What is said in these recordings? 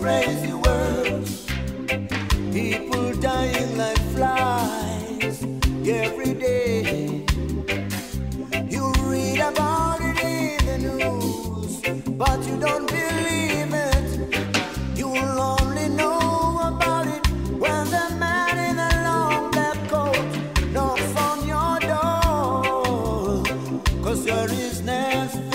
crazy world. People dying like flies every day. You read about it in the news, but you don't believe it. You'll only know about it when the man in the long black coat knocks on your door. Cause there is nasty.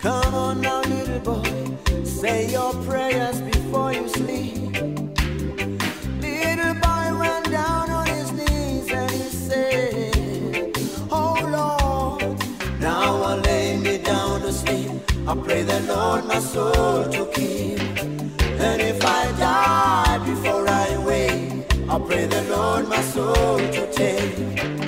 Come on now, little boy, say your prayers sleep. I pray the Lord my soul to keep. And if I die before I wake, I pray the Lord my soul to take.